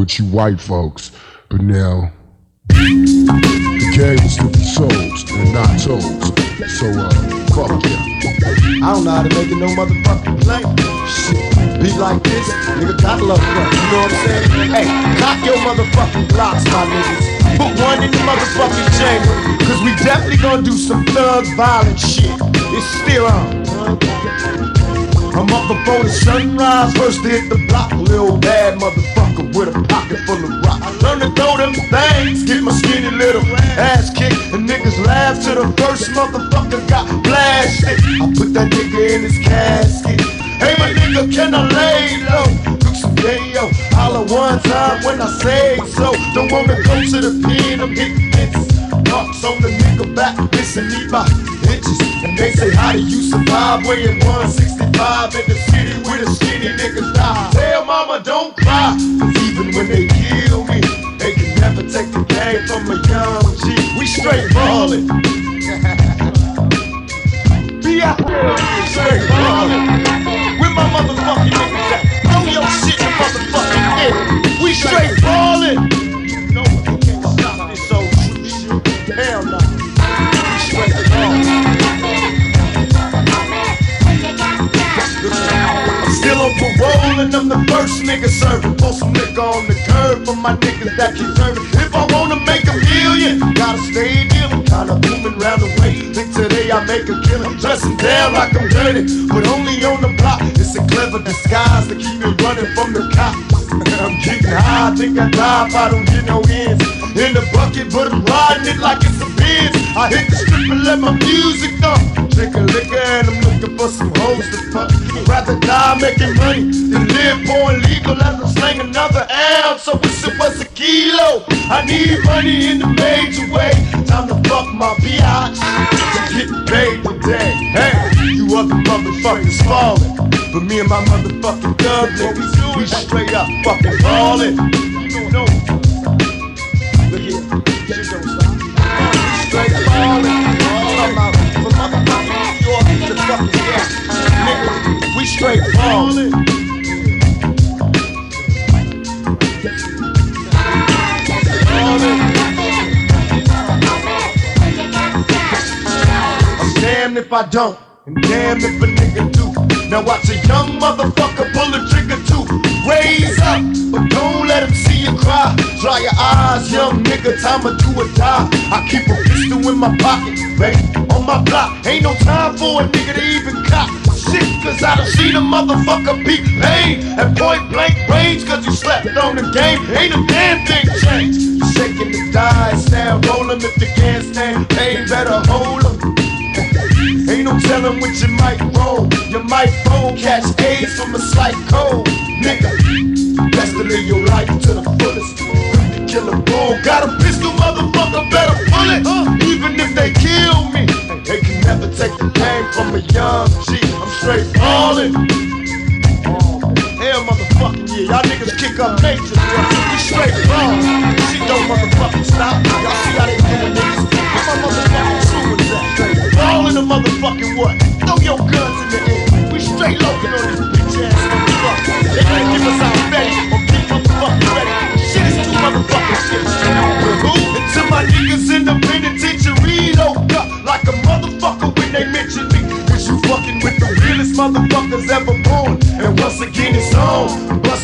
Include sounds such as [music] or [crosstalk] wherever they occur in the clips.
with you white folks, but now the game is with the souls and not toes. So uh, fuck yeah. I don't know how to make it no motherfucking play. Shit, beat like this, nigga, got love it. You know what I'm saying? Hey, cock your motherfucking Glocks, my niggas. Put one in the motherfucking chamber, cause we definitely gonna do some thug violent shit. It's still on. I'm up before the sunrise, first to hit the block. Little bad motherfucker with a pocket full of rock. I learned to throw them things, get my skinny little ass kicked. And niggas laugh till the first motherfucker got blasted. I put that nigga in his casket. Hey, my nigga, can I lay low? Took some yayo, holla one time when I say so. Don't wanna go to the pen, I'm hitting hits. Marks on the nigga back, missing me by inches. And they how you survive weighing 165 in the city where the skinny niggas die? Tell mama, don't cry, even when they kill me, they can never take the game from a young G. We straight ballin'. [laughs] Be out here, straight ballin'. Where my motherfucking niggas at? Throw your shit in motherfucking air. We straight ballin'. You know we can't stop this old shit. Hell no. The first nigga serving. Pour some liquor on the curb for my niggas that keep serving. If I wanna make a million, gotta stay in dealing. Kinda booming round the way. Think today I make a killing. Dressing down like I'm dirty, but only on the block. It's a clever disguise to keep me running from the cops. [laughs] I'm getting high, I think I die if I don't get no ends. In the bucket, but I'm riding it like a. I hit the strip and let my music thump. Drink a liquor and I'm looking for some hoes to fuck. I'd rather die making money than live poor and legal as I slang another ounce. So wish it was a kilo. I need money in a major way. Time to fuck my biatch. To get paid today. Hey, you other motherfuckers falling. But me and my motherfucking thug niggas, we straight up fucking ballin'. You know, look here, shit don't straight. Ballin'. I'm damned if I don't, and damned if a nigga do. Now watch a young motherfucker pull a trigger too. Raise up, but don't let him see you cry. Dry your eyes, young nigga, time to do or die. I keep a pistol in my pocket, baby, on my block. Ain't no time for a nigga to even cop. Shit, cause I done seen a motherfucker beat pain at point blank range. Cause you slept on the game, ain't a damn thing changed. You shaking the dice, stand roll if you can't stand pain, better hold 'em. Ain't no telling what you might roll. You might fold, catch AIDS from a slight cold. Nigga, best to live your life to the fullest. To kill a bull. Got a pistol, motherfucker, better pull it. Even if they kill me, they can never take the game from a young G. I'm ballin'. Hell, motherfucking yeah, y'all niggas kick up nature, bro. We straight ballin'. Shit don't motherfucking stop. Y'all see how they doing niggas? Where my motherfucking troopers at? Ballin' the motherfucking what? Throw your guns in the air. We straight loking on these bitch ass motherfuckers. They gonna give us our Betty or keep motherfucking ready. Shit is too motherfucking shit. Who? Until my niggas in the penitentiary locked up like a motherfucker when they mention me. Cause you fucking with the realest motherfuckers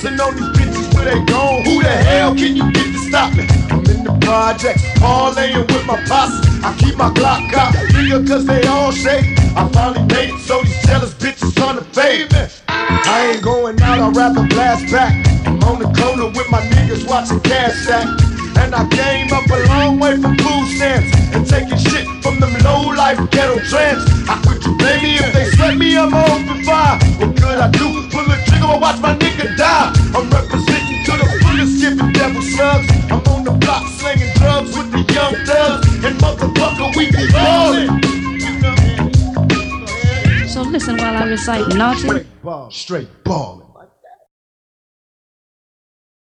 on. Bustin' on these bitches where they gone. Who the hell can you get to stop me? I'm in the projects, parlaying with my posse. I keep my Glock out, nigga, cause they all shake. I finally made it, so these jealous bitches on the pavement. I ain't going out, I'd rather blast back. I'm on the corner with my niggas watching cash stack. And I came up a long way from Listen while I recite naughty. Straight ball.